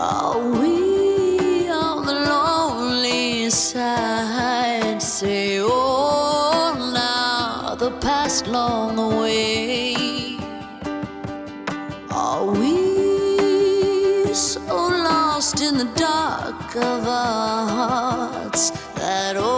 Are we on the lonely side? Say, oh, now the past long away. Are we so lost in the dark of our hearts? Oh,